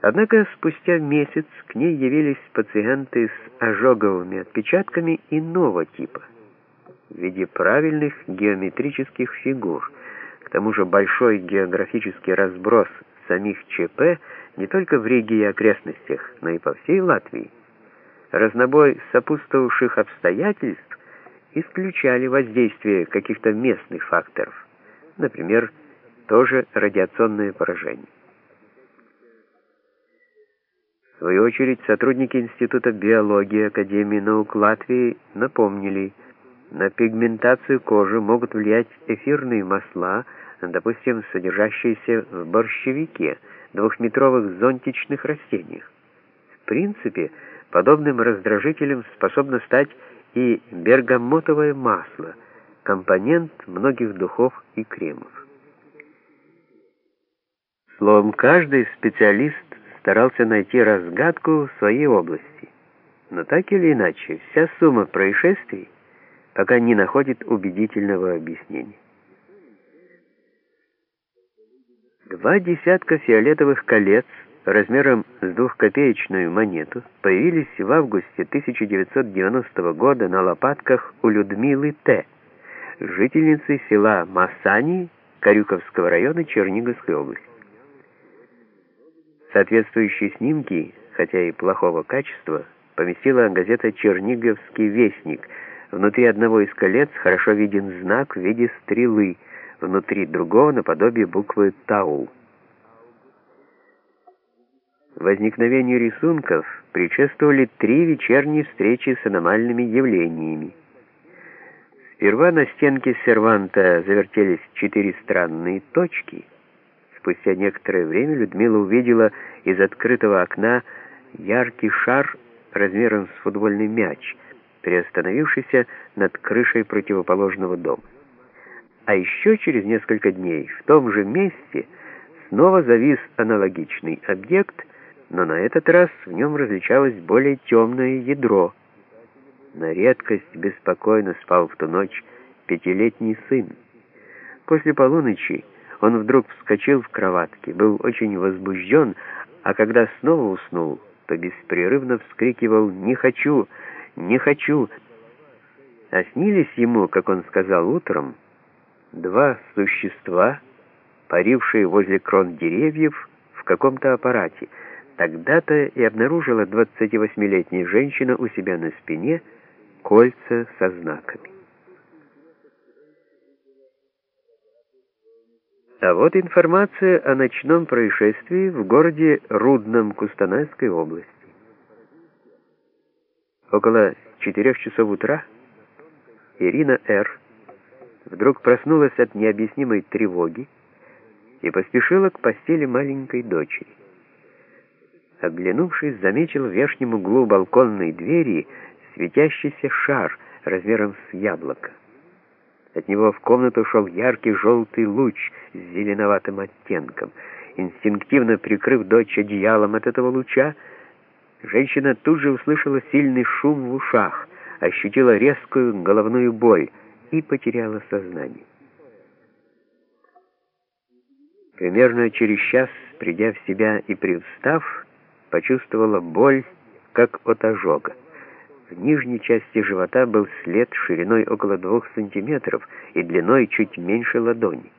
Однако спустя месяц к ней явились пациенты с ожоговыми отпечатками иного типа в виде правильных геометрических фигур. К тому же большой географический разброс самих ЧП не только в Риге и окрестностях, но и по всей Латвии. Разнобой сопутствовавших обстоятельств исключали воздействие каких-то местных факторов, например, тоже радиационное поражение. В свою очередь, сотрудники Института биологии Академии наук Латвии напомнили, на пигментацию кожи могут влиять эфирные масла, допустим, содержащиеся в борщевике, двухметровых зонтичных растениях. В принципе, подобным раздражителем способно стать и бергамотовое масло, компонент многих духов и кремов. Словом, каждый специалист старался найти разгадку в своей области. Но так или иначе, вся сумма происшествий пока не находит убедительного объяснения. Два десятка фиолетовых колец размером с двухкопеечную монету появились в августе 1990 года на лопатках у Людмилы Т., жительницы села Масани Карюковского района Черниговской области. Соответствующие снимки, хотя и плохого качества, поместила газета «Черниговский вестник». Внутри одного из колец хорошо виден знак в виде стрелы, внутри другого наподобие буквы «Тау». Возникновению рисунков предшествовали три вечерние встречи с аномальными явлениями. Сперва на стенке серванта завертелись четыре странные точки — Спустя некоторое время Людмила увидела из открытого окна яркий шар размером с футбольный мяч, приостановившийся над крышей противоположного дома. А еще через несколько дней в том же месте снова завис аналогичный объект, но на этот раз в нем различалось более темное ядро. На редкость беспокойно спал в ту ночь пятилетний сын. После полуночи он вдруг вскочил в кроватке, был очень возбужден, а когда снова уснул, то беспрерывно вскрикивал «Не хочу! Не хочу!». А снились ему, как он сказал утром, два существа, парившие возле крон деревьев в каком-то аппарате. Тогда-то и обнаружила 28-летняя женщина у себя на спине кольца со знаками. А вот информация о ночном происшествии в городе Рудном Кустанайской области. Около четырех часов утра Ирина Р. вдруг проснулась от необъяснимой тревоги и поспешила к постели маленькой дочери. Оглянувшись, заметила в верхнем углу балконной двери светящийся шар размером с яблоко. От него в комнату шел яркий желтый луч с зеленоватым оттенком. Инстинктивно прикрыв дочь одеялом от этого луча, женщина тут же услышала сильный шум в ушах, ощутила резкую головную боль и потеряла сознание. Примерно через час, придя в себя и привстав, почувствовала боль, как от ожога. В нижней части живота был след шириной около двух сантиметров и длиной чуть меньше ладони.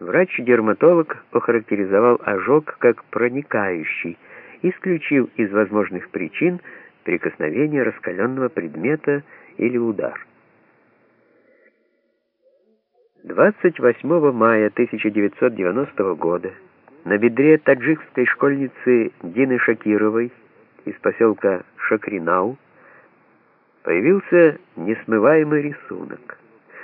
Врач-дерматолог охарактеризовал ожог как проникающий, исключив из возможных причин прикосновение раскаленного предмета или удар. 28 мая 1990 года на бедре таджикской школьницы Дины Шакировой из поселка Шакринау появился несмываемый рисунок.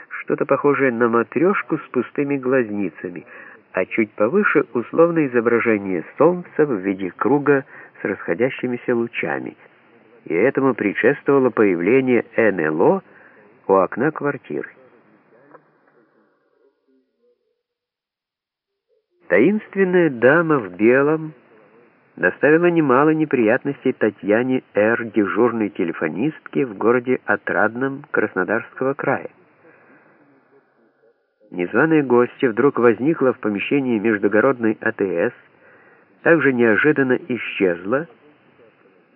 Что-то похожее на матрешку с пустыми глазницами, а чуть повыше условное изображение солнца в виде круга с расходящимися лучами. И этому предшествовало появление НЛО у окна квартиры. Таинственная дама в белом доставила немало неприятностей Татьяне Р., дежурной телефонистке в городе Отрадном Краснодарского края. Незваная гостья вдруг возникла в помещении междугородной АТС, также неожиданно исчезла,